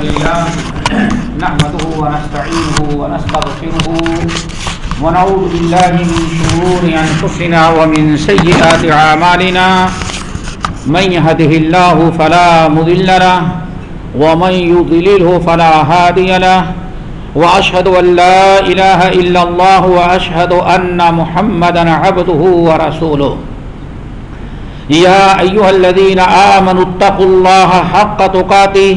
لله نحمده ونستعينه ونستغفره ونعوذ بالله من شرور أنفسنا ومن سيئات أعمالنا. من يهده الله فلا مضل له ومن يضلله فلا هادي له. وأشهد أن لا إله إلا الله وأشهد أن محمدا عبده ورسوله. يا أيها الذين آمنوا اتقوا الله حق تقاته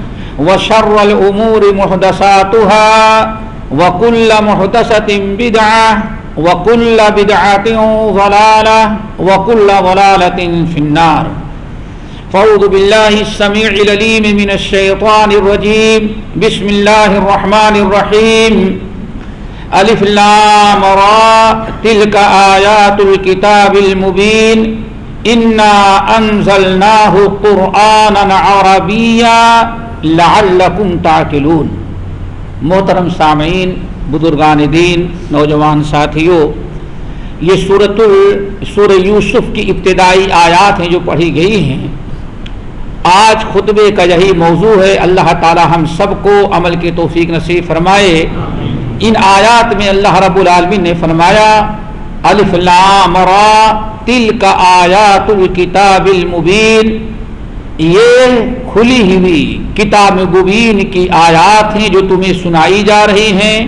وشر الأمور محدثاتها وكل محدثة بدعة وكل بدعة ضلالة وكل ضلالة في النار فأعوذ بالله السميع العليم من الشيطان الرجيم بسم الله الرحمن الرحيم ألف لام را تلك آيات الكتاب المبين إنا أنزلناه قرآنا عربيا لعلكم تعقلون۔ محترم سامعین، بزرگان دین، نوجوان ساتھیوں، یہ سورت سورہ یوسف کی ابتدائی آیات ہیں جو پڑھی گئی ہیں۔ آج خطبے کا یہی موضوع ہے۔ اللہ تعالی ہم سب کو عمل کے توفیق نصیب فرمائے۔ ان آیات میں اللہ رب العالمین نے فرمایا، الف لام را تل کا آیات الکتاب المبین۔ یہ کھلی ہوئی کتاب مبین کی آیات ہیں جو تمہیں سنائی جا رہی ہیں۔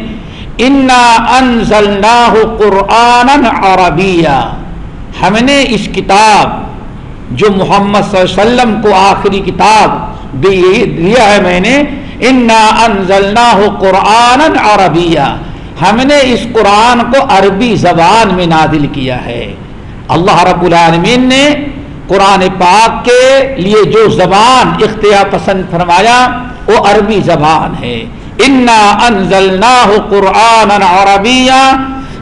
انا انزلناہ قرآنا عربیہ ہم نے اس کتاب جو محمد صلی اللہ علیہ وسلم کو آخری کتاب دیا ہے میں نے، انا انزلناہ قرآنا عربیہ ہم نے اس قرآن کو عربی زبان میں نازل کیا ہے۔ اللہ رب العالمین نے قرآن پاک کے لیے جو زبان اختیار پسند فرمایا، وہ عربی زبان ہے۔ انا انزلناہ قرآن عربیہ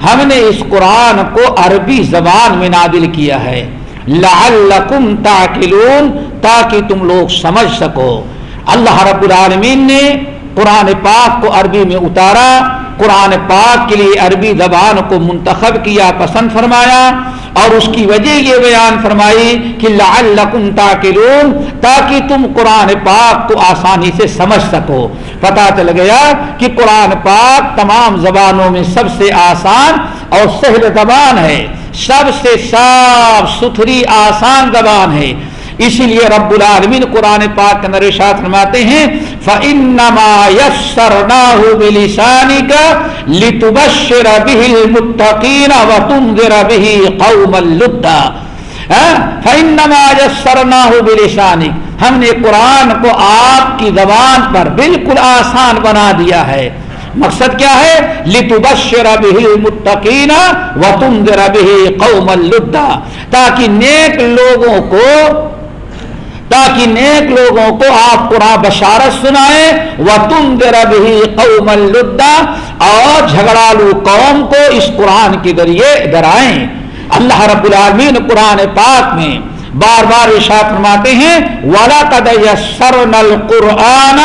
ہم نے اس قرآن کو عربی زبان میں نادل کیا ہے۔ لعلکم تاکلون تاکہ تم لوگ سمجھ سکو۔ اللہ رب العالمین نے قرآن پاک کو عربی میں اتارا۔ قرآن پاک کے لیے عربی زبان کو منتخب کیا، پسند فرمایا۔ اور اس کی وجہ یہ بیان فرمائی کہ لعلکم تاکلون تاکہ تم قرآن پاک کو آسانی سے سمجھ سکو۔ پتہ چل گیا کہ قرآن پاک تمام زبانوں میں سب سے آسان اور سہل زبان ہے۔ سب سے صاف ستھری آسان زبان ہے۔ اسی لیے رب العالمین قرآن پاک کے نرشات فرماتے ہیں، فَإِنَّمَا يَسَّرْنَاهُ بِلِسَانِكَ لِتُبَشِّرَ بِهِ الْمُتَّقِينَ وَتُنذِرَ بِهِ قَوْمًا لُدًّا فَإِنَّمَا يَسَّرْنَاهُ بِلِسَانِكَ۔ ہم نے قرآن کو آپ کی زبان پر بالکل آسان بنا دیا ہے۔ مقصد کیا ہے؟ لِتُبَشِّرَ بِهِ الْمُتَّقِينَ وَتُنذِرَ بِهِ قَوْمًا لُدًّا تاکہ نیک لوگوں کو تاکہ نیک لوگوں کو آپ قرآن بشارت سنائیں و تم بھی قوم الدا اور جھگڑالو قوم کو اس قرآن کے ذریعے ڈرائیں۔ اللہ رب العالمین قرآن پاک میں بار بار ارشاد فرماتے ہیں والا قد یسرنا القرآن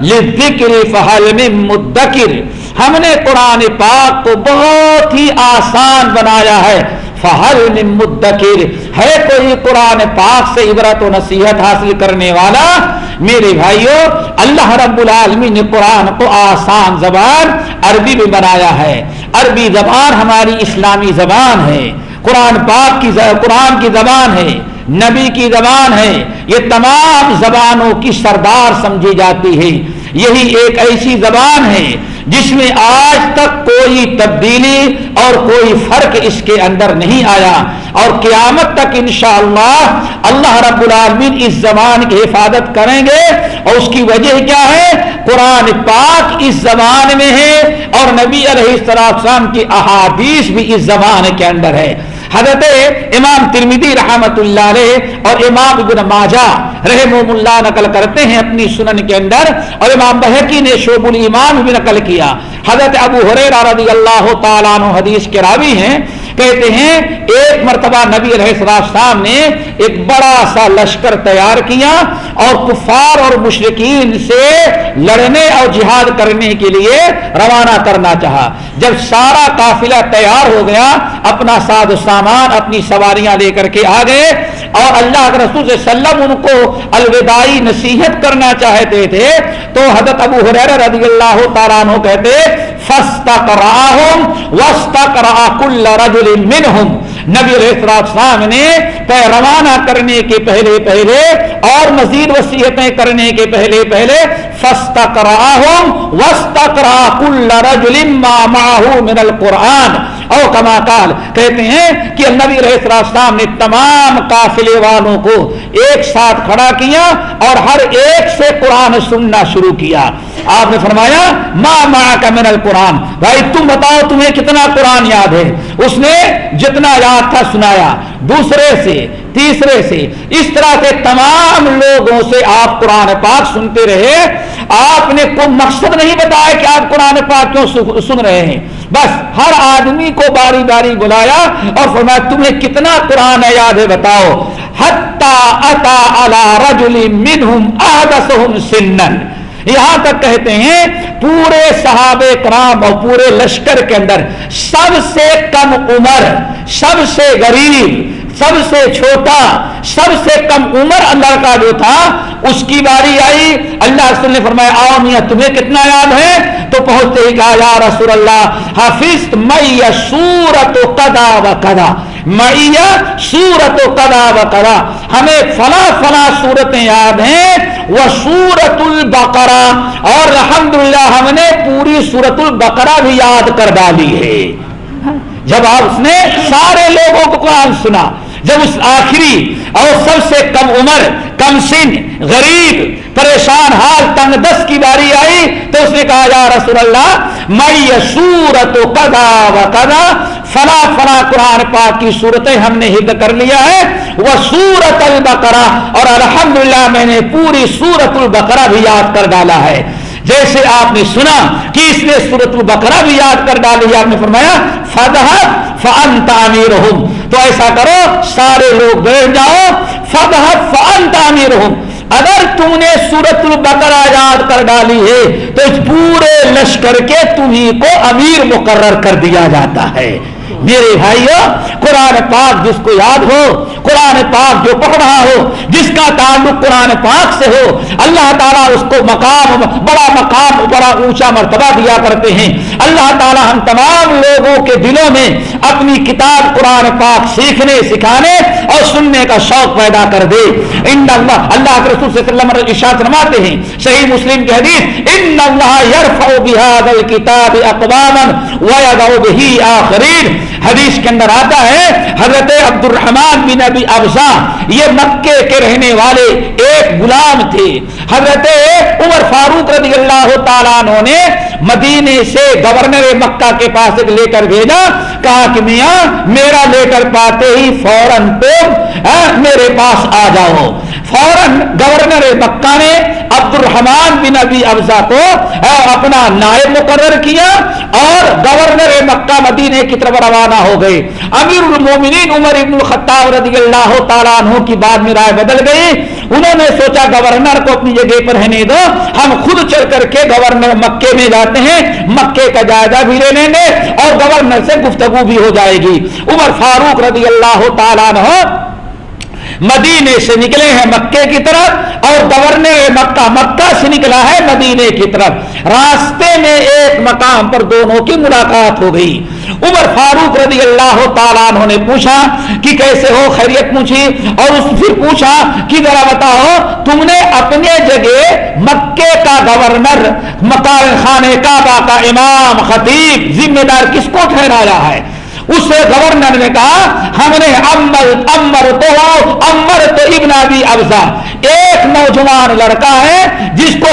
للذکر فهل من مدکر ہم نے قرآن پاک کو بہت ہی آسان بنایا ہے۔ فہل من مدکر ہے کوئی قرآن پاک سے عبرت و نصیحت حاصل کرنے والا؟ میرے بھائیوں اللہ رب العالمین نے قرآن کو آسان زبان عربی میں بنایا ہے۔ عربی زبان ہماری اسلامی زبان ہے۔ قرآن پاک کی قرآن کی زبان ہے۔ نبی کی زبان ہے۔ یہ تمام زبانوں کی سردار سمجھی جاتی ہے۔ یہی ایک ایسی زبان ہے جس میں آج تک کوئی تبدیلی اور کوئی فرق اس کے اندر نہیں آیا اور قیامت تک انشاءاللہ اللہ رب العالمین اس زبان کی حفاظت کریں گے اور اس کی وجہ کیا ہے؟ قرآن پاک اس زبان میں ہے اور نبی علیہ السلام کی احادیث بھی اس زبان کے اندر ہے۔ حضرت امام ترمیدی رحمت اللہ علیہ اور امام ابن ماجہ رحم اللہ نقل کرتے ہیں اپنی سنن کے اندر اور امام بحقی نے شعب الایمان بھی نقل کیا۔ حضرت ابو حریرہ رضی اللہ تعالیٰ عنہ حدیث کے راوی ہیں کہتے ہیں، ایک مرتبہ نبی علیہ السلام نے ایک بڑا سا لشکر تیار کیا اور کفار اور مشرقین سے لڑنے اور جہاد کرنے کے لیے روانہ کرنا چاہا۔ جب سارا قافلہ تیار ہو گیا، اپنا ساد سامان، اپنی سواریاں لے کر کے آ گئے اور اللہ کے رسول صلی اللہ علیہ وسلم ان کو الوداعی نصیحت کرنا چاہتے تھے، تو حضرت ابو حریر رضی اللہ تعالیٰ عنہ کہتے نبی السلام نے روانہ کرنے کے پہلے پہلے اور مزید وصیتیں کرنے کے پہلے پہلے فَاسْتَقْرَاهُمْ وَاسْتَقْرَا كُلَّ رَجُلٍ مَّا مَعَهُ مِنَ الْقُرْآنِ۔ او کما کال کہتے ہیں کہ نبی علیہ السلام نے تمام قافلے والوں کو ایک ساتھ کھڑا کیا اور ہر ایک سے قرآن سننا شروع کیا۔ آپ نے فرمایا ماں ماں کا من القرآن۔ بھائی، تم بتاؤ تمہیں کتنا قرآن یاد ہے؟ اس نے جتنا یاد تھا سنایا۔ دوسرے سے، تیسرے سے، اس طرح سے تمام لوگوں سے آپ قرآن پاک سنتے رہے۔ آپ نے کوئی مقصد نہیں بتایا کہ آپ قرآن پاک کیوں سن رہے ہیں؟ بس ہر آدمی کو باری باری بلایا اور فرمایا تمہیں کتنا قرآن یاد ہے بتاؤ حتی اتا علی رجل منہم احدثہم سنن۔ یہاں تک کہتے ہیں پورے صحابہ کرام اور پورے لشکر کے اندر سب سے کم عمر، سب سے غریب سب سے چھوٹا، سب سے کم عمر اللہ کا جو تھا، اس کی باری آئی۔ اللہ رسول نے فرمایا، آؤ میاں، تمہیں کتنا یاد ہے؟ تو پہنچتے ہی کہا، یا رسول اللہ حافظ مئی سورت و کدا و کدا مئی سورت و کدا و کدا ہمیں فلا فلا صورتیں یاد ہیں۔ وہ سورت البقرا اور الحمدللہ، ہم نے پوری سورت البقرا بھی یاد کر ڈالی ہے۔ جب آپ اس نے سارے لوگوں کو قرآن سنا جب اس آخری اور سب سے کم عمر، کم سن، غریب، پریشان حال، تنگ دس کی باری آئی تو اس نے کہا، یا رسول اللہ، مئی سورت و کدا و کدا فلا فلا قرآن پاک کی صورتیں ہم نے حفظ کر لیا ہے وہ سورت البقرا اور الحمدللہ میں نے پوری سورت البقرا بھی یاد کر ڈالا ہے۔ جیسے آپ نے سنا کہ اس نے سورت البقرہ بھی یاد کر ڈالی، آپ نے فرمایا فدح فن تعمیر تو ایسا کرو، سارے لوگ بیٹھ جاؤ فدح فن تعمیر اگر تم نے سورت البقرہ یاد کر ڈالی ہے، تو اس پورے لشکر کے تمہیں کو امیر مقرر کر دیا جاتا ہے۔ میرے بھائیو، قرآن پاک جس کو یاد ہو، قرآن پاک جو پڑھ رہا ہو، جس کا تعلق قرآن پاک سے ہو، اللہ تعالیٰ اس کو مقام، بڑا مقام، بڑا اونچا مرتبہ دیا کرتے ہیں۔ اللہ تعالیٰ ہم تمام لوگوں کے دلوں میں اپنی کتاب قرآن پاک سیکھنے، سکھانے اور سننے کا شوق پیدا کر دے۔ ان اللہ اللہ کے رسول صلی اللہ علیہ وسلم فرماتے ہیں، صحیح مسلم کی حدیث، ان اللہ یرفع بهذا الكتاب اقواما ويضع به آخرین۔ حدیث کے اندر آتا ہے، حضرت عبد الرحمان بن ابی ابزا یہ مکے کے رہنے والے ایک غلام تھے۔ حضرت عمر فاروق رضی اللہ تعالیٰ عنہ نے مدینے سے گورنر مکہ کے پاس ایک لیٹر بھیجا، کہا کہ میاں، میرا لیٹر پاتے ہی فوراً تم ہاں، میرے پاس آ جاؤ۔ فوراً گورنر مکہ نے عبد الرحمان بن ابی ابزا کو اپنا نائب مقرر کیا اور گورنر مکہ مدینے کی طرف روانہ ہو گئے۔ امیر المومنین عمر ابن الخطاب رضی اللہ تعالیٰ عنہ کی بعد میں رائے بدل گئی۔ انہوں نے سوچا گورنر کو اپنی جگہ پر رہنے دو۔ ہم خود چل کر کے گورنر مکے میں جاتے ہیں۔ مکے کا جائزہ بھی لے لیں گے اور گورنر سے گفتگو بھی ہو جائے گی۔ عمر فاروق رضی اللہ تعالیٰ عنہ مدینے سے نکلے ہیں مکے کی طرف اور گورنر مکہ مکہ سے نکلا ہے مدینے کی طرف۔ راستے میں ایک مقام پر دونوں کی ملاقات ہو گئی۔ عمر فاروق رضی اللہ تعالیٰ عنہ نے پوچھا کہ کیسے ہو، خیریت پوچھی اور اس پھر پوچھا کہ ذرا بتاؤ، تم نے اپنے جگہ مکے کا گورنر مکان خانے کعبہ کا امام، خطیب، ذمہ دار کس کو ٹھہرایا ہے؟ اس گورنر نے کہا ہم نے امر امر تو امر تو ابن ابی افزا ایک نوجوان لڑکا ہے، جس کو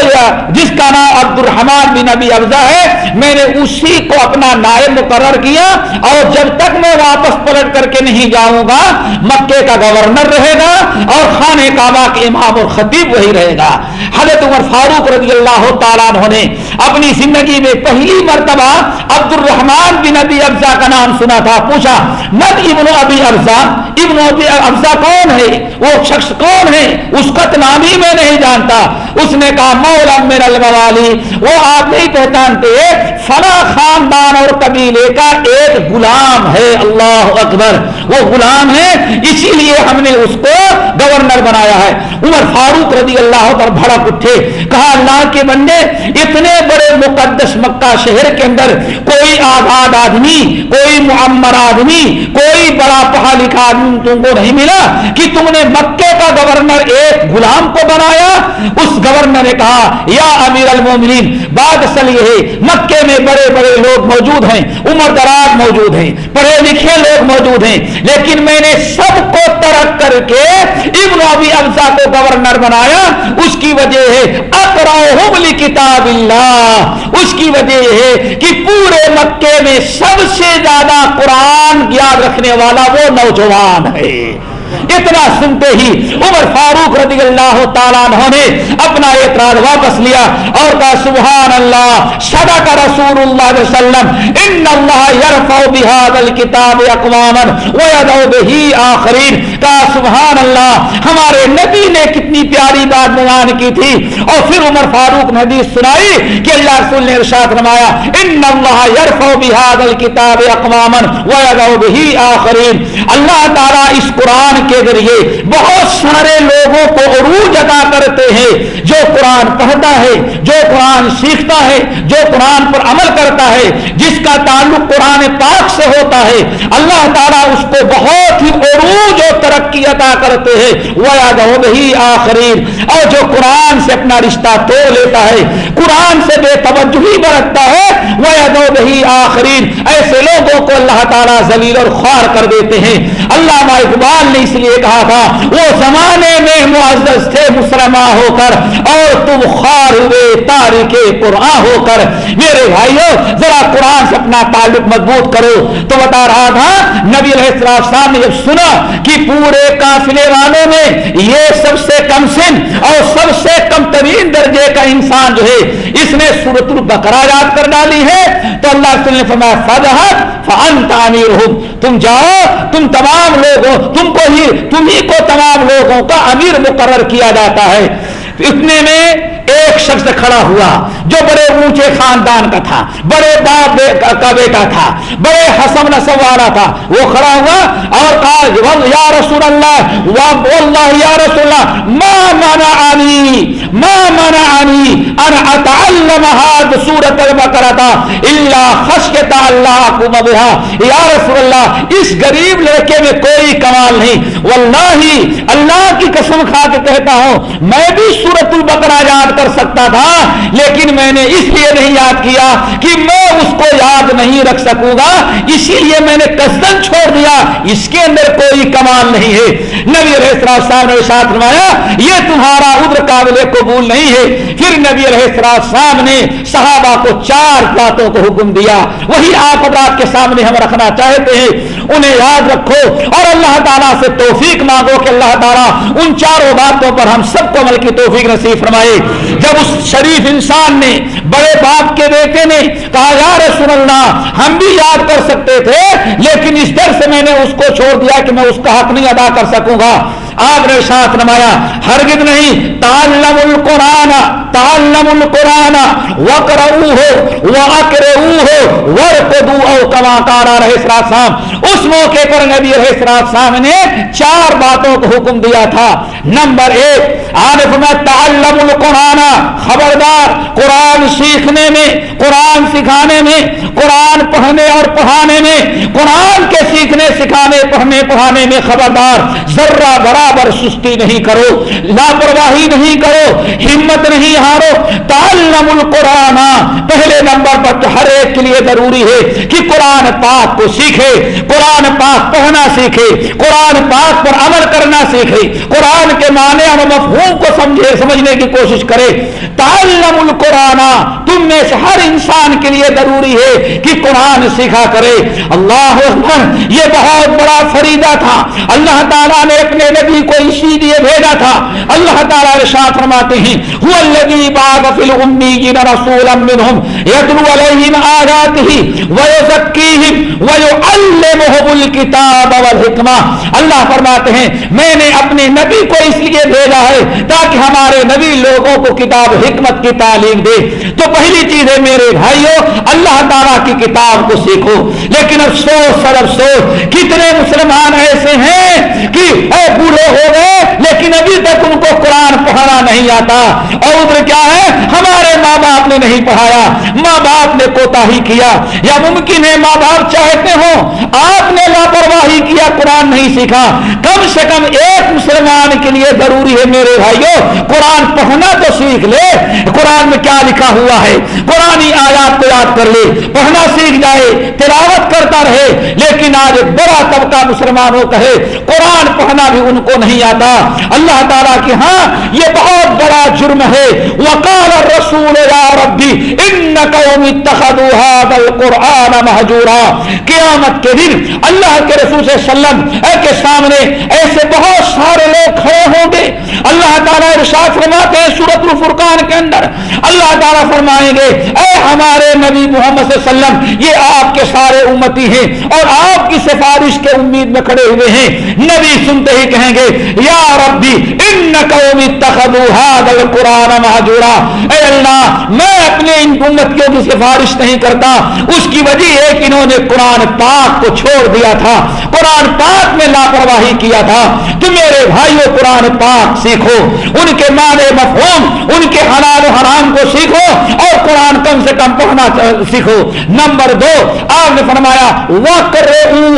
جس کا نام عبد الرحمان بن ابی افزا ہے۔ میں نے اسی کو اپنا نائب مقرر کیا اور جب تک میں واپس پلٹ کر کے نہیں جاؤں گا، مکے کا گورنر رہے گا اور خانے کعبہ کے امام اور خطیب وہی رہے گا۔ حضرت عمر فاروق رضی اللہ تعالیٰ نے اپنی زندگی میں پہلی مرتبہ عبد الرحمان بن ابی افزا کا نام سنا تھا، پوچھا من ابن ابی افزا ابن ابی افزا کون ہے؟ وہ شخص کون ہے؟ اس کا نام ہی میں نہیں جانتا۔ اس نے کہا، مولا من الموالی وہ آپ نہیں پہچانتے فلا خاندان اور قبیلے کا ایک غلام ہے۔ اللہ اکبر، وہ غلام ہے، اسی لیے ہم نے اس کو گورنر بنایا ہے۔ عمر فاروق رضی اللہ پر بھڑک اٹھے، کہا، اللہ کے بندے، اتنے بڑے مقدس مکہ شہر کے اندر کوئی آباد آدمی، کوئی معمر آدمی، کوئی کوئی بڑا پڑھا لکھا آدمی تم کو نہیں ملا کہ تم نے مکے کا گورنر ایک غلام کو بنایا؟ اس گورنر نے کہا، یا امیر المومنین بات اصل یہ ہے، مکے میں بڑے بڑے لوگ موجود ہیں، عمر دراز موجود ہیں، پڑھے لکھے لوگ موجود ہیں، لیکن میں نے سب کو ترک کر کے ابن ابی افزا کو گورنر بنایا۔ اس کی وجہ ہے اقراہم لکتاب اللہ۔ اس کی وجہ یہ ہے کہ پورے مکے میں سب سے زیادہ قرآن یاد رکھنے والا وہ نوجوان ہے۔ اتنا سنتے ہی عمر فاروق رضی اللہ تعالیٰ نے اپنا اعتراض واپس لیا اور کہا، سبحان اللہ صدا کا رسول اللہ علیہ وسلم، ان اللہ یرفع بهذا الكتاب اقواما ويدعو به آخرین۔ کہا، سبحان اللہ، ہمارے نبی نے کتنی پیاری بات بیان کی تھی اور پھر عمر فاروق نے حدیث سنائی کہ اللہ رسول نے ارشاد فرمایا، ان اللہ یرفع بهذا الكتاب اقواما ويدعو به آخرین. اللہ تعالیٰ اس قرآن کے ذریعے بہت سارے لوگوں کو عروج ادا کرتے ہیں، جو قرآن پڑھتا ہے، جو قرآن سیکھتا ہے، جو قرآن پر عمل کرتا ہے، جس کا تعلق قرآن پاک سے ہوتا ہے۔ اللہ تعالیٰ اس کو بہت ہی عروج و ترقی عطا کرتے ہیں وہ یاد ہی آخرین اور جو قرآن سے اپنا رشتہ توڑ لیتا ہے، قرآن سے بے توجہی برتتا ہے وہ یاد ہی آخرین۔ ایسے لوگوں کو اللہ تعالیٰ ذلیل اور خوار کر دیتے ہیں۔ اللہ اقبال نے اس لیے کہا تھا، وہ زمانے میں معزز تھے مسلمان ہو کر، اور تم خار ہوئے، تاریخ قرآن ہو کر۔ میرے بھائیوں ذرا قرآن سے اپنا تعلق مضبوط کرو۔ تو بتا رہا تھا، نبی علیہ السلام نے جب سنا کہ پورے قافلے والوں میں یہ سب سے کم سن اور سب سے کم ترین درجے کا انسان جو ہے، اس نے سورت البقرہ یاد کر ڈالی ہے۔ تو اللہ نے فرمایا فضحت فانت امیر تم جاؤ، تم تمام لوگوں، تم کو ہی، تم ہی کو تمام لوگوں کا امیر مقرر کیا جاتا ہے۔ اتنے میں ایک شخص کھڑا ہوا جو بڑے اونچے خاندان کا تھا، بڑے باپ کا بیٹا تھا، بڑے حسم نسب والا تھا، وہ کھڑا ہوا اور کہا یا رسول اللہ واللہ، یا رسول اللہ، ما منعنی ما منعنی ان اتعلم هذه سورۃ البقرہ الا خشیت اللہ اقوم بها یا رسول اللہ، اس غریب لڑکے میں کوئی کمال نہیں۔ واللہ، اللہ کی قسم کھا کے کہتا ہوں، میں بھی سورت البقرہ یاد کر سکتا تھا، لیکن میں نے اس لیے نہیں یاد کیا کہ میں اس کو یاد نہیں رکھ سکوں گا۔ اسی لیے میں نے کسن چھوڑ دیا۔ اس کے اندر کوئی کمال نہیں ہے۔ نبی علیہ السلام نے ساتھ فرمایا، یہ تمہارا ادھر قابل قبول نہیں ہے۔ پھر نبی علیہ السلام نے صحابہ کو چار باتوں کو حکم دیا۔ وہی آپ حضرات کے سامنے ہم رکھنا چاہتے ہیں۔ انہیں یاد رکھو اور اللہ تعالیٰ سے توفیق مانگو کہ اللہ تعالیٰ ان چاروں باتوں پر ہم سب کو عمل کی توفیق نصیب فرمائے۔ جب اس شریف انسان نے بڑے باپ کے بیٹے نے کہا، یا رسول اللہ، ہم بھی یاد کر سکتے تھے، لیکن اس ڈر سے میں نے اس کو چھوڑ دیا کہ میں اس کا حق نہیں ادا کر سکوں گا. آپ نے ساتھ نمایا، ہرگز نہیں تعلم القرآن تعلم القرآن وقرؤ ہو وقرؤ ہو ور او کما کارا رہے شام اس موقع پر نبی رہے شام نے چار باتوں کو حکم دیا تھا۔ نمبر ایک عارف میں تعلم القرآن، خبردار، قرآن سیکھنے میں، قرآن سکھانے میں، قرآن پڑھنے اور پڑھانے میں، قرآن کے سیکھنے، سکھانے، پڑھنے، پڑھانے میں خبردار، ذرہ برابر سستی نہیں کرو، لاپرواہی نہیں کرو، ہمت نہیں ہارو۔ تعلم القرآن پہلے نمبر پر ہر ایک کے لیے ضروری ہے کہ قرآن پاک کو سیکھے، قرآن پاک پڑھنا سیکھے، قرآن پاک پر عمل کرنا سیکھے۔ قرآن کے معنی اور مفہوم کو سمجھے، سمجھنے کی کوشش کرے۔ تعلم القرآن تم میں سے ہر انسان کے لیے ضروری ہے کہ قرآن سیکھا کرے۔ اللہ اکبر، یہ بہت بڑا فریدہ تھا۔ اللہ تعالیٰ نے اپنے نبی نبی کو اسی لیے بھیجا تھا۔ اللہ تعالیٰ ارشاد فرماتے ہیں، هو الذي بعث في الاميين رسولا منهم يتلو عليهم آياته ويزكيهم ويعلمهم الكتاب والحکمہ اللہ فرماتے ہیں، میں نے اپنے نبی کو اس لیے بھیجا ہے تاکہ ہمارے نبی لوگوں کو کتاب حکمت کی تعلیم دے۔ تو پہلی چیز ہے میرے بھائیوں اللہ تعالیٰ کی کتاب کو سیکھو۔ لیکن افسوس سر افسوس، کتنے مسلمان ایسے ہیں کہ اے بوڑھے ہو گئے، لیکن ابھی تک ان کو قرآن پڑھانا نہیں آتا۔ اور ادھر کیا ہے؟ ہمارے ماں باپ نے نہیں پڑھایا، ماں باپ نے کوتا ہی کیا۔ یا ممکن ہے ماں باپ چاہتے ہوں، آپ نے لاپرواہی کیا، قرآن نہیں سیکھا۔ کم سے کم ایک مسلمان کے لیے ضروری ہے، میرے بھائیوں قرآن پڑھنا تو سیکھ لے۔ قرآن میں کیا لکھا ہوا ہے؟ قرآن آیات کو یاد کر لے۔ پڑھنا سیکھ جائے، تلاوت کرتا رہے۔ لیکن آج بڑا طبقہ مسلمانوں کا ہے، قرآن پڑھنا بھی ان کو نہیں آتا۔ اللہ تعالیٰ کی ہاں یہ بہت بڑا جرم ہے۔ وقال الرسول یا ربی انک یوم اتخذوا القرآن مہجورا۔ قیامت کے دن اللہ کے رسول صلی اللہ علیہ وسلم کے سامنے ایسے بہت سارے لوگ کھڑے ہوں گے۔ اللہ تعالیٰ ارشاد فرماتے ہیں سورت الفرقان کے اندر۔ اللہ تعالیٰ فرمائیں گے، اے ہمارے نبی محمد صلی اللہ علیہ وسلم، یہ آپ کے سارے امتی ہیں اور آپ کی سفارش کے امید میں کھڑے ہوئے ہیں۔ نبی سنتے ہی کہیں گے، یا ربی ان قوم اتخذوا هذا القران مهجورا اے اللہ، میں اپنے ان امتیوں کی سفارش نہیں کرتا۔ اس کی وجہ ہے کہ انہوں نے قرآن پاک کو چھوڑ دیا تھا۔ قرآن پاک میں لاپرواہی کیا تھا تو میرے بھائیوں، قرآن پاک سیکھو۔ ان کے معنی مفہوم، ان کے حلال و حرام کو سیکھو اور قرآن کم سے کم پڑھنا سیکھو۔ نمبر دو، آپ نے فرمایا وکر ہو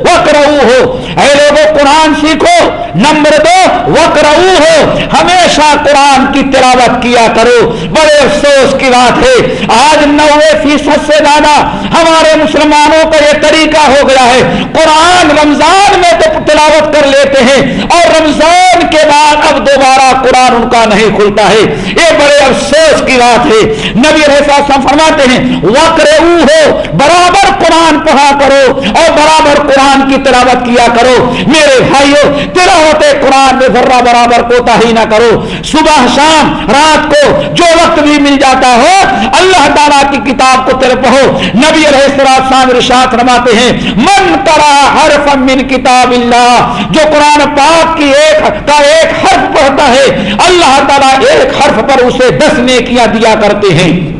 وکر ہو اے لوگوں قرآن سیکھو۔ نمبر دو وکر ہو ہمیشہ قرآن کی تلاوت کیا کرو۔ بڑے افسوس کی بات ہے، آج نوے فیصد سے زیادہ ہمارے مسلمانوں کا یہ طریقہ ہو گیا ہے۔ قرآن رمضان میں تو تلاوت کر لیتے ہیں اور رمضان کے بعد اب دوبارہ قرآن ان کا نہیں کھلتا ہے۔ یہ بڑے افسوس کی بات ہے۔ نبی فرماتے ہیں وکر ہو برابر قرآن پڑھا کرو اور برابر قرآن کی تلاوت کیا کرو۔ میرے بھائیوں تلاوت قرآن میں ذرہ برابر کوتا ہی نہ کرو۔ صبح شام رات کو جو وقت بھی مل جاتا ہو، اللہ تعالیٰ کی کتاب کو تیرے پڑھو نبی علیہ السلام رشاط فرماتے ہیں، من کرا حرف من کتاب اللہ، جو قرآن پاک کی ایک کا ایک حرف پڑھتا ہے، اللہ تعالیٰ ایک حرف پر اسے دس نیکیاں دیا کرتے ہیں۔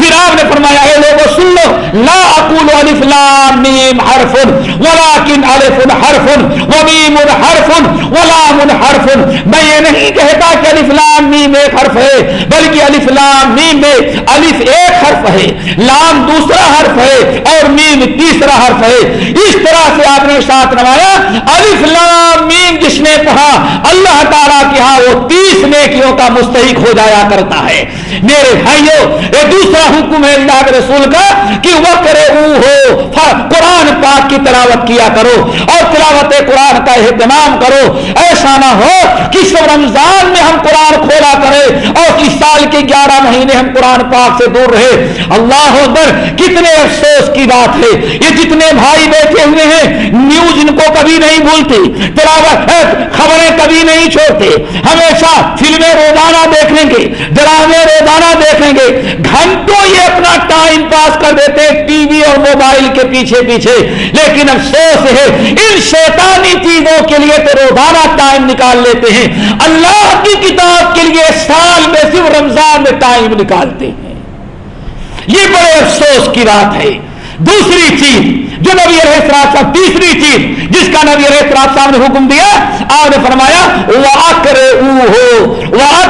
پھر آپ نے فرمایا، اے لوگوں سن لو لا اقول الف لام میم حرف ولكن الف حرف، ومیم حرف، ولام حرف. میں یہ نہیں کہتا کہ الف لام میم ایک حرف ہے، بلکہ الف لام میم میں الف ایک حرف ہے، لام دوسرا حرف ہے، اور میم تیسرا حرف ہے. اس طرح سے آپ نے ساتھ نمایا الف لام میم جس نے پڑھا اللہ تعالیٰ کے ہاں وہ تیس نیکیوں کا مستحق ہو جایا کرتا ہے. میرے بھائیوں، یہ دوسرا حکم ہے اللہ کے رسول کا کہ وہ کرے ہو۔ ہاں، قرآن پاک کی تلاوت کیا کرو اور تلاوت قرآن کا اہتمام کرو۔ ایسا نہ ہو کہ سب رمضان میں ہم قرآن کھولا کرے اور کس سال کے گیارہ مہینے ہم قرآن پاک سے دور رہے۔ اللہ اکبر، کتنے افسوس کی بات ہے۔ یہ جتنے بھائی بیٹھے ہوئے ہیں، نیوز ان کو کبھی نہیں بھولتی۔ تلاوت خبریں کبھی نہیں چھوڑتے۔ ہمیشہ فلمیں روزانہ دیکھیں گے، ڈرامے روزانہ دیکھیں گے۔ گھنٹوں یہ اپنا ٹائم پاس کر دیتے ٹی وی اور موبائل کے پیچھے پیچھے۔ لیکن افسوس ہے، ان شیطانی چیزوں کے لیے تو روزانہ ٹائم نکال لیتے ہیں۔ اللہ کی کتاب کے لیے سال میں صرف رمضان میں ٹائم نکالتے ہیں۔ یہ بڑے افسوس کی بات ہے۔ دوسری چیز جو نبی علیہ صاحب تیسری چیز جس کا نبی علیہ صاحب نے حکم دیا آپ نے فرمایا کرے او ہو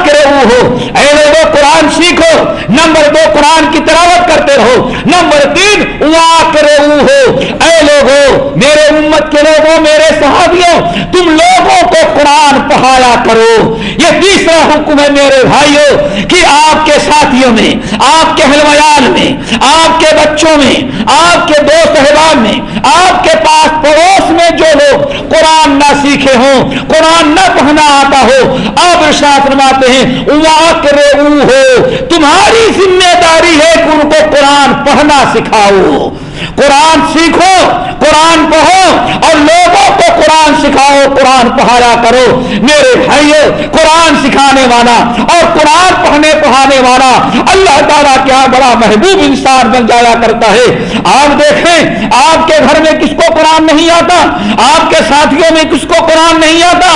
کرے او ہو اے لوگوں قرآن سیکھو۔ نمبر دو، قرآن کی تلاوت کرتے رہو۔ نمبر تین وہ کرے او ہو اے لوگوں میرے امت کے لوگوں میرے صحابیوں، تم لوگوں کو قرآن پڑھایا کرو۔ یہ تیسرا حکم ہے میرے بھائیوں، کہ آپ کے ساتھیوں میں، آپ کے حلمیان میں، آپ کے بچوں میں، آپ کے دوست احباب میں آپ کے پاس پڑوس میں جو لوگ قرآن نہ سیکھے ہوں، قرآن نہ پڑھنا آتا ہو، آپ ارشاد فرماتے ہیں ہو تمہاری ذمہ داری ہے کہ ان کو قرآن پڑھنا سکھاؤ۔ قرآن سیکھو قرآن پڑھو اور لوگوں کو قرآن سکھاؤ، قرآن پڑھایا کرو۔ میرے بھائیو، قرآن سکھانے والا اور قرآن پڑھنے، پڑھانے والا اللہ تعالیٰ کیا بڑا محبوب انسان بن جایا کرتا ہے۔ آپ دیکھیں، آپ کے گھر میں کس کو قرآن نہیں آتا؟ آپ کے ساتھیوں میں کس کو قرآن نہیں آتا؟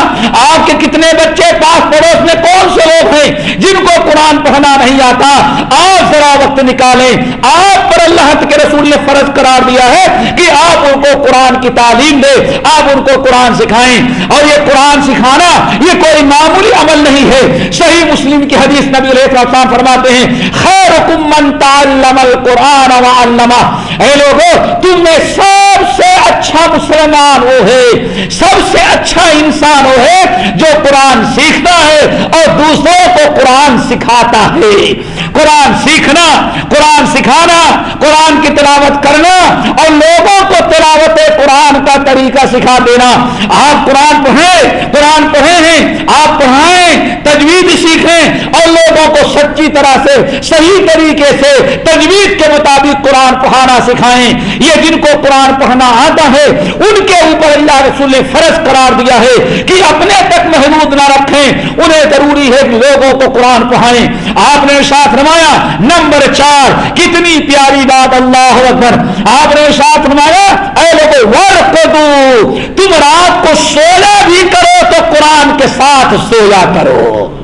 آپ کے کتنے بچے پاس پڑوس میں کون سے لوگ ہیں جن کو قرآن پڑھنا نہیں آتا؟ آپ ذرا وقت نکالیں۔ آپ پر اللہ کے رسول نے فرض قرار دیا ہے کہ آپ ان کو قرآن کی تعلیم دے، آپ ان کو قرآن سکھائیں۔ اور یہ قرآن سکھانا، یہ کوئی معمولی عمل نہیں ہے۔ صحیح مسلم کی حدیث نبی علیہ السلام فرماتے ہیں خیر من تعلم القرآن وعلمہ۔ اے لوگوں تم میں سب سے اچھا مسلمان وہ ہے، سب سے اچھا انسان وہ ہے جو قرآن سیکھتا ہے اور دوسروں کو قرآن سکھاتا ہے۔ قرآن سیکھنا، قرآن سکھانا، قرآن کی تلاوت کرنا اور لوگوں کو تلاوت قرآن کا طریقہ سکھا دینا۔ آپ قرآن پڑھیں، قرآن پڑھے ہیں، آپ پڑھائیں، تجوید سیکھیں اور لوگوں کو سچی طرح سے، صحیح طریقے سے تجوید کے مطابق قرآن پڑھانا سکھائیں۔ یہ جن کو قرآن پڑھنا آتا ہے، ان کے اوپر اللہ رسول نے فرض قرار دیا ہے کہ اپنے تک محدود نہ رکھیں۔ انہیں ضروری ہے کہ لوگوں کو قرآن پڑھائیں۔ آپ نے ساتھ فرمایا، نمبر چار، کتنی پیاری بات اللہ اکبر۔ آپ نے ساتھ فرمایا، اے لوگوں ورق دو تم رات کو سویا بھی کرو تو قرآن کے ساتھ سویا کرو۔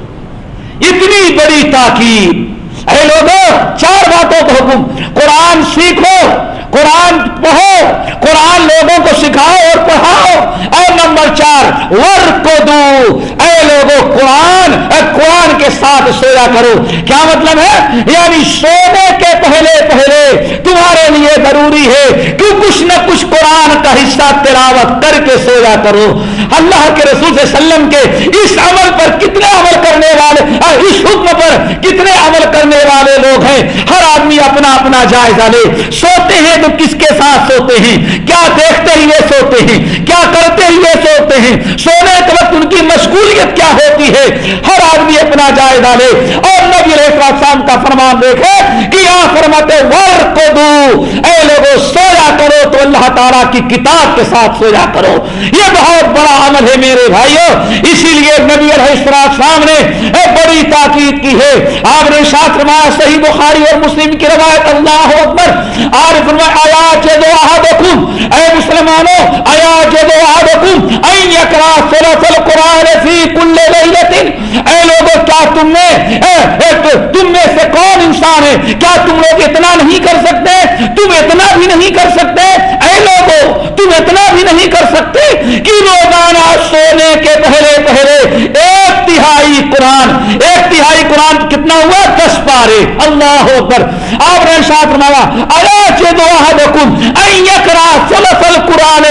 اتنی بڑی تاکید۔ اے لوگوں چار باتوں کا حکم۔ قرآن سیکھو قرآن پڑھو، قرآن لوگوں کو سکھاؤ اور پڑھاؤ۔ اور نمبر چار ور کو دو اے لوگوں قرآن قرآن کے ساتھ سویا کرو۔ کیا مطلب ہے؟ یعنی سونے کے پہلے پہلے تمہارے لیے ضروری ہے کہ کچھ نہ کچھ قرآن کا حصہ تلاوت کر کے سویا کرو۔ اللہ کے رسول صلی اللہ علیہ وسلم کے اس عمل پر کتنے عمل کرنے والے اس حکم پر کتنے عمل کرنے والے لوگ ہیں؟ ہر آدمی اپنا اپنا جائزہ لے۔ سوتے ہیں تو کس کے ساتھ سوتے ہیں؟ کیا دیکھتے ہوئے سوتے ہیں؟ کیا کرتے ہوئے سوتے ہیں؟ سونے کے وقت ان کی مشغولیت کیا ہوتی ہے؟ ہر آدمی اپنا جائزہ لے اور نبی علیہ السلام کا فرمان دیکھے کہ آپ فرماتے ور کو دو اے لوگوں سویا کرو تو اللہ تعالیٰ کی کتاب کے ساتھ سویا کرو۔ یہ بہت بڑا عمل ہے میرے بھائیوں اسی لیے نبی علیہ السلام نے بڑی تاکید کی ہے۔ آپ نے ساتھ صحیح بخاری اور مسلم کی روایت، اللہ اکبر اور فرمایا آیا جدو احدکم؟ اے مسلمانوں آیا جدو احدکم؟ این یکرا ثلث القرآن فی کل لیلت اے لوگوں کیا تم نے تم میں سے کون انسان ہے؟ کیا تم لوگ اتنا نہیں کر سکتے؟ تم اتنا بھی نہیں کر سکتے؟ اے لوگوں تم اتنا بھی نہیں کر سکتے کہ روزانہ سونے کے پہلے پہلے ایک تہائی قرآن، ایک تہائی قرآن کتنا ہوا؟ دس پارے۔ اللہ اکبر۔ آپ نے ساتھ فرمایا آیا جدو احدکم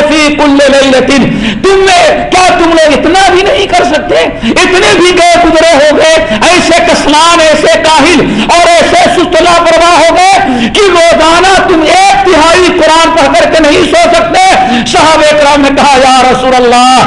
فی کل لیلت تم میں کیا تم لوگ اتنا بھی نہیں کر سکتے؟ اتنے بھی گئے گزرے ہو گئے، ایسے کسلان، ایسے کاہل اور ایسے سستلا پرواہ ہو گئے کہ روزانہ تم ایک تہائی قرآن پڑھ کر کے نہیں سو سکتے۔ صحابہ اکرام نے کہا، یا رسول اللہ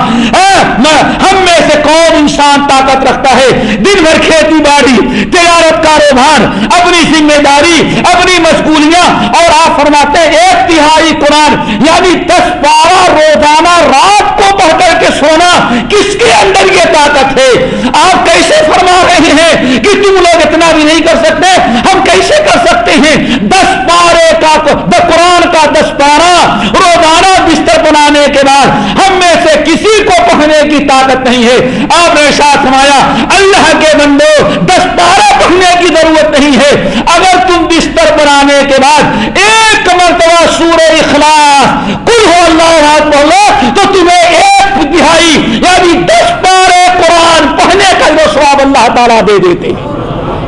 ہم میں سے کون انسان طاقت رکھتا ہے، دن بھر کھیتی باڑی، تجارت کاروبار، اپنی ذمہ داری، اپنی مشغولیاں، اور آپ فرماتے ہیں، ایک تہائی قرآن یعنی دس بارہ روزانہ رات کو پڑھ کر کے سونا، کس کے اندر یہ طاقت ہے؟ آپ کیسے فرما رہے ہیں کہ تم لوگ اتنا بھی نہیں کر سکتے؟ ہم کیسے کر سکتے ہیں؟ دس پارے کا قرآن کا دستارہ، روزانہ بستر بنانے کے بعد ہم میں سے کسی کو پڑھنے کی طاقت نہیں ہے۔ آپ نے ساتھ سمایا اللہ کے بندو، دستارہ پڑھنے کی ضرورت نہیں ہے۔ اگر تم بستر بنانے کے بعد ایک مرتبہ سورہ اخلاص کل ہو اللہ بولو تو تمہیں ایک دہائی یعنی دس پارے قرآن پڑھنے کا جو سواب اللہ تعالیٰ دے دیتے ہیں۔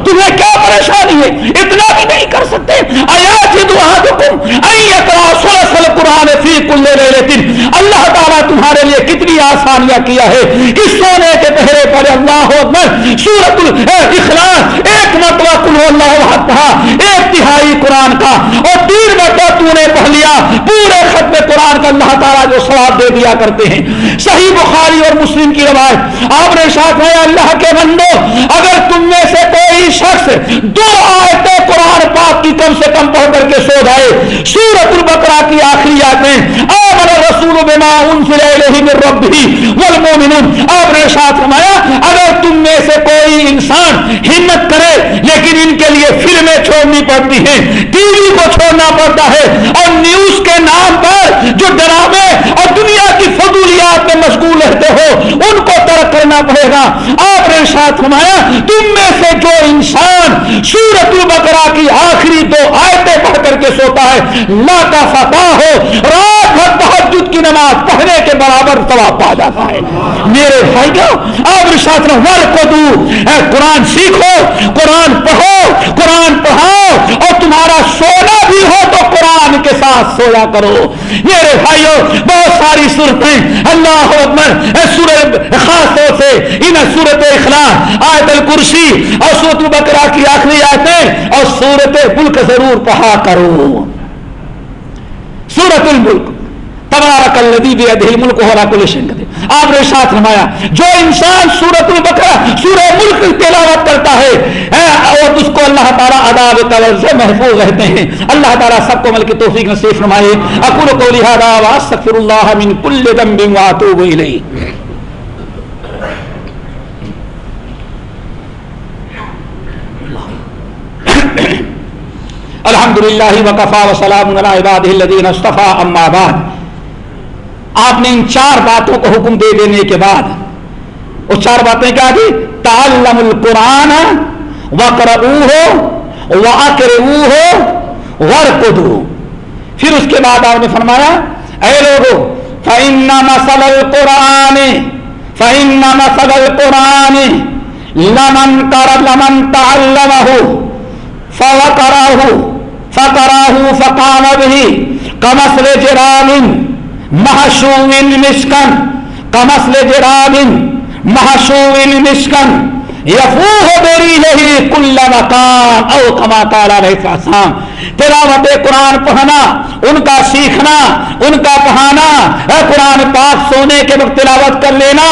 تمہیں کیا پریشانی ہے؟ اتنا بھی نہیں کر سکتے۔ قرآن فی اللہ تعالیٰ تمہارے لیے کتنی آسانیاں کیا ہے۔ کہ سونے کے پہرے پر اللہ سورت الاخلاص، ایک مرتبہ کل اللہ کہا ایک تہائی قرآن کا، اور تین مرتبہ تو نے پڑھ لیا۔ پورے ختم قرآن کا اللہ تعالیٰ جو سواب دے دیا کرتے ہیں۔ صحیح بخاری اور مسلم کی روایت۔ آپ نے ساتھ اللہ کے بندو، اگر تم میں سے کوئی شخص دو آیتیں قرآن پاک کی کم سے کم پڑھ کر کے سو جائے سورت البقرہ کی آخری آیتیں آمن رسول بما انزل الیہ من ربہ والمؤمنون۔ آپ نے ساتھ فرمایا، اگر تم میں سے کوئی انسان ہمت کرے، لیکن ان کے لیے فلمیں چھوڑنی پڑتی ہیں، ٹی وی کو چھوڑنا پڑتا ہے، اور نیوز کے نام پر جو ڈرامے اور دنیا کی میں مشغول رہتے ہو، ان کو ترک کرنا پڑے گا۔ آپ نے ساتھ فرمایا، تم میں سے جو انسان سورت البقرہ کی آخری دو آیتیں پڑھ کر کے سوتا ہے، لا کا فتح ہو، رات بھر تحجد کی نماز پڑھنے کے برابر ثواب پا جاتا ہے۔ میرے بھائی آپ نے ور کو دو۔ قرآن سیکھو، قرآن پڑھو، قرآن پڑھاؤ۔ اور تمہارا سونا بھی ہو تو قرآن کے ساتھ سویا کرو۔ میرے بھائیوں، بہت ساری صورتیں اللہ اکبر سورت خاص طور سے ان سورت اخلاق آیت الکرسی اور سورت البقرہ کی آخری آیتیں اور سورت ملک ضرور پڑھا کرو۔ سورت الملک۔ تبارک الذی بیدہ الملک ہو رہا کل شنگ دے آپ نے ساتھ رمایا جو انسان سورت البقرہ سورہ ملک کی تلاوت کرتا ہے اور اس کو اللہ تعالیٰ عذاب قبر سے محفوظ رہتے ہیں۔ اللہ تعالیٰ سب کو مل کی توفیق نصیب فرمائے۔ اقول قولی هذا واستغفر الله من كل ذنب واتوب الیہ۔ الحمد للہ وقفا وسلام الدین اصطفیٰ، اما بعد۔ آپ نے ان چار باتوں کو حکم دے دینے کے بعد وہ چار باتیں کیا تھی تعلم القرآن وقر ہو وقر ہو ورق پھر اس کے بعد آپ نے فرمایا، اے لوگو، فإن مثل القرآن، فإن مثل القرآن لمن کر لمن تعلمه، فوقراه فقراہ فقام به کمسل جرام۔ محشوم مسکن کمسل جرام محشوم مسکن، یفوہ بیری نہیں کل مکان او کما کالا رہتا سام تلاوت قرآن پڑھنا، ان کا سیکھنا، ان کا پڑھانا قرآن پاک سونے کے وقت تلاوت کر لینا،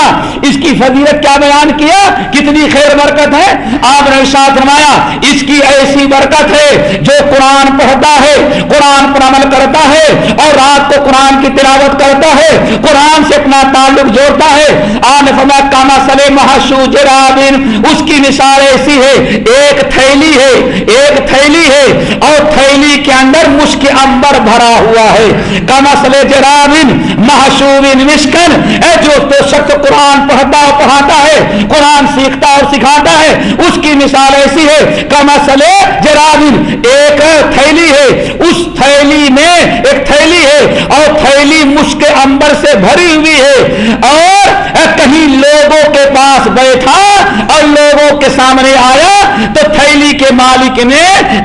اس کی فضیلت کیا بیان کیا؟ کتنی خیر برکت ہے؟ آپ نے ساتھ رمایا اس کی ایسی برکت ہے جو قرآن پڑھتا ہے قرآن پر عمل کرتا ہے اور رات کو قرآن کی تلاوت کرتا ہے، قرآن سے اپنا تعلق جوڑتا ہے۔ آن فرما کاما سلے محشو جرابن اس کی مثال ایسی ہے، ایک تھیلی ہے، ایک تھیلی ہے، اور تھیلی کے اندر مشک امبر بھرا ہوا ہے۔ کمسل جرابن محشوبن مشکن اے جو تو شخص قرآن پڑھتا اور پڑھاتا ہے، قرآن سیکھتا اور سکھاتا ہے، اس کی مثال ایسی ہے کمسل جرابن ایک تھیلی ہے۔ اس تھیلی میں ایک تھیلی ہے، اور تھیلی کوئلی مشک امبر سے بھری ہوئی ہے اور کہیں لوگوں کے پاس بیٹھا اور لوگوں کے سامنے آیا تو تھیلی کے مالک نے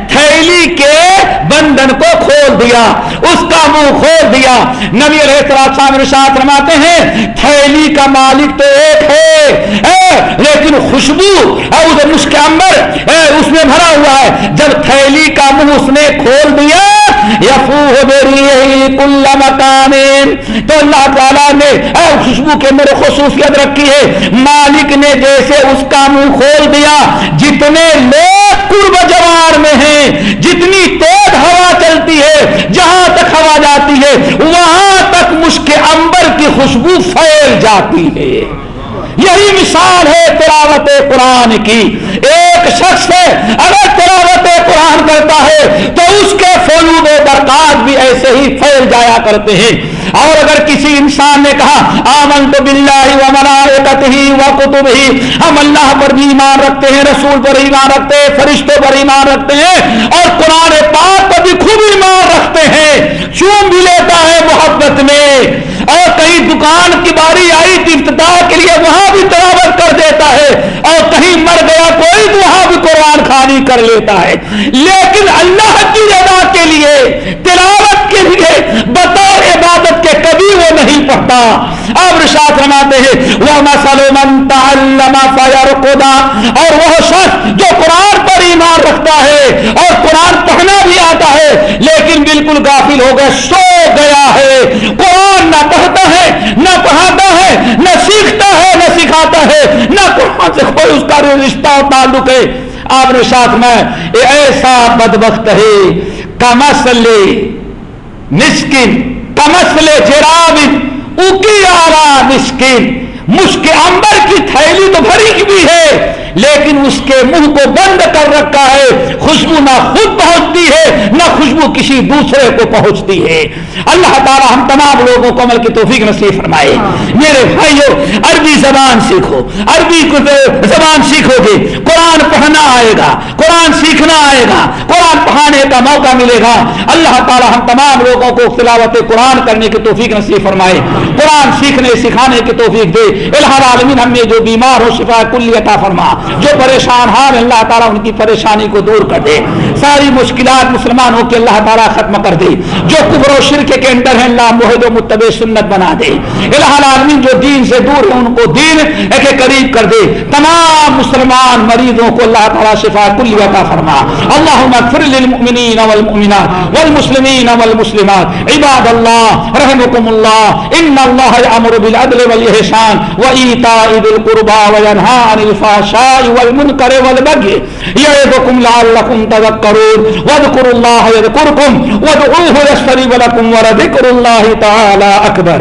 تھیلی کے بندن کو کھول دیا، اس کا منہ کھول دیا۔ نبی علیہ السلام رشاط رماتے ہیں، تھیلی کا مالک تو ایک ہے۔ لیکن خوشبو اس مشک امبر اس میں بھرا ہوا ہے۔ جب تھیلی کا منہ اس نے کھول دیا کل مکان تو اللہ تعالیٰ نے خوشبو کے میرے خصوصیت رکھی ہے، مالک نے جیسے اس کا منہ کھول دیا، جتنے لوگ قرب جوار میں ہیں، جتنی تیز ہوا چلتی ہے، جہاں تک ہوا جاتی ہے، وہاں تک مشک امبر کی خوشبو پھیل جاتی ہے۔ یہی مثال ہے تلاوت قرآن کی۔ ایک ایک شخص ہے، اگر تلاوت قرآن کرتا ہے، تو اس کے فلود و برکات بھی ایسے ہی پھیل جایا کرتے ہیں۔ اور اگر کسی انسان نے کہا آمن تو بلّہ و ملائکت ہی و کتب ہی ہم اللہ پر بھی ایمان رکھتے ہیں، رسول پر ایمان رکھتے ہیں، فرشتوں پر ایمان رکھتے ہیں، اور قرآن پاک پر بھی خوب ایمان رکھتے ہیں۔ چوم بھی لیتا ہے محبت میں؟ اور کہیں دکان کی باری آئی تھی افتتاح کے لیے وہاں بھی تلاوت کر دیتا ہے، اور کہیں مر گیا بھی کر لیتا ہے۔ لیکن اللہ کی رضا کے لیے، تلاوت کے لیے بطور عبادت کے کبھی وہ نہیں پڑھتا۔ اب رشاد رماتے ہیں وہ مسلم اور وہ شخص جو قرآن پر ایمان رکھتا ہے اور قرآن پڑھنا بھی آتا ہے، لیکن بالکل غافل ہو گئے سو گیا ہے۔ قرآن نہ پڑھتا ہے، نہ پڑھاتا ہے، نہ سیکھتا دکھاتا ہے، نہ قرآن سے کوئی اس کا رشتہ اور تعلق ہے۔ آپ نے ساتھ میں ایسا بدبخت ہے۔ کمسلے مسکن کمسلے جرابن، اکی آرا مسکن۔ مشک امبر کی تھیلی تو بھری بھی ہے۔ لیکن اس کے منہ کو بند کر رکھا ہے۔ خوشبو نہ خود پہنچتی ہے، نہ خوشبو کسی دوسرے کو پہنچتی ہے۔ اللہ تعالی ہم تمام لوگوں کو عمل کی توفیق نصیب فرمائے۔ میرے بھائیو، عربی زبان سیکھو۔ عربی زبان سیکھو گے۔ قرآن پڑھنا آئے گا۔ قرآن سیکھنا آئے گا۔ قرآن پڑھانے کا موقع ملے گا۔ اللہ تعالی ہم تمام لوگوں کو تلاوت قرآن کرنے کی توفیق نصیب فرمائے۔ قرآن سیکھنے، سکھانے کی توفیق دے۔ الہ العالمین ہم نے جو بیمار ہو شفا کلی عطا فرما۔ جو پریشان ہار اللہ تعالیٰ ان کی پریشانی کو دور کر دے۔ ساری مشکلات مسلمانوں کے اللہ تعالیٰ ختم کر دے۔ جو کبر و شرک کے اندر ہے اللہ محد و متب سنت بنا دے۔ الہ العالمین جو دین سے دور ہے ان کو دین کے قریب کر دے۔ تمام مسلمان مریضوں کو اللہ تعالیٰ شفا کل عطا فرما۔ اللہم اغفر للمؤمنین والمؤمنات والمسلمین والمسلمات۔ عباد اللہ رحمكم اللہ۔ ان اللہ یامر بالعدل والاحسان وایتاء ذی القربى وینھا عن الفحشاء والمنکر والبغي يعظكم لعلكم تذكرون واذكروا الله يذكركم وادعوه يستجب لكم ولذكر الله تعالى اكبر